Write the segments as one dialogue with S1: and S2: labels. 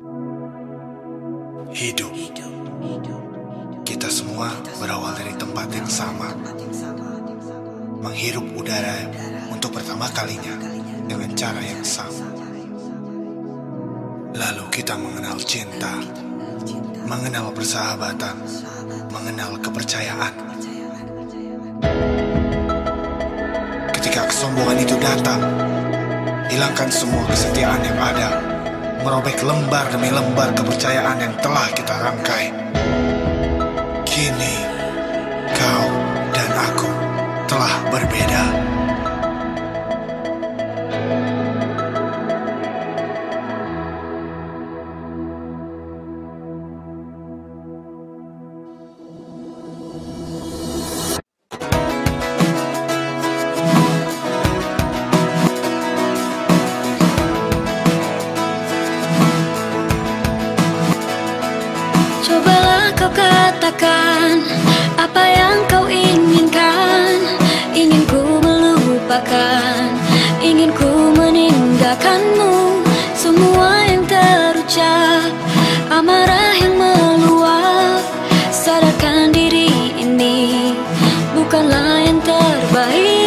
S1: Hidup. Kita semua berawal dari tempat yang sama. Menghirup udara untuk pertama kalinya dengan cara yang sama. Lalu kita mengenal cinta, mengenal persahabatan, mengenal kepercayaan. Ketika kesombongan itu datang, hilangkan semua kesetiaan yang ada, merobek lembar demi lembar kepercayaan yang telah kita rangkai. Kini, kau dan aku telah berbeda.
S2: Meninggalkanmu Semua yang terucap Amarah yang meluap. Sadarkan diri ini Bukanlah yang terbaik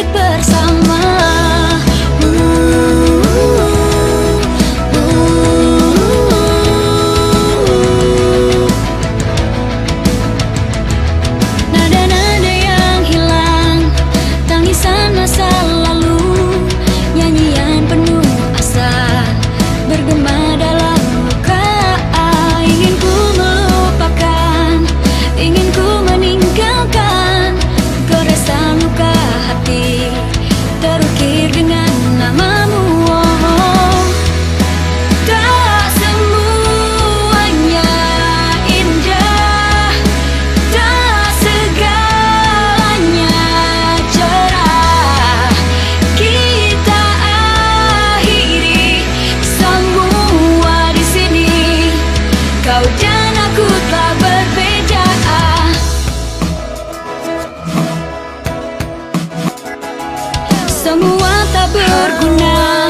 S2: Semua tak berguna.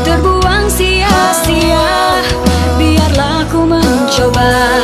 S2: Terbuang sia-sia Biarlah ku mencoba